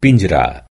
Pinjra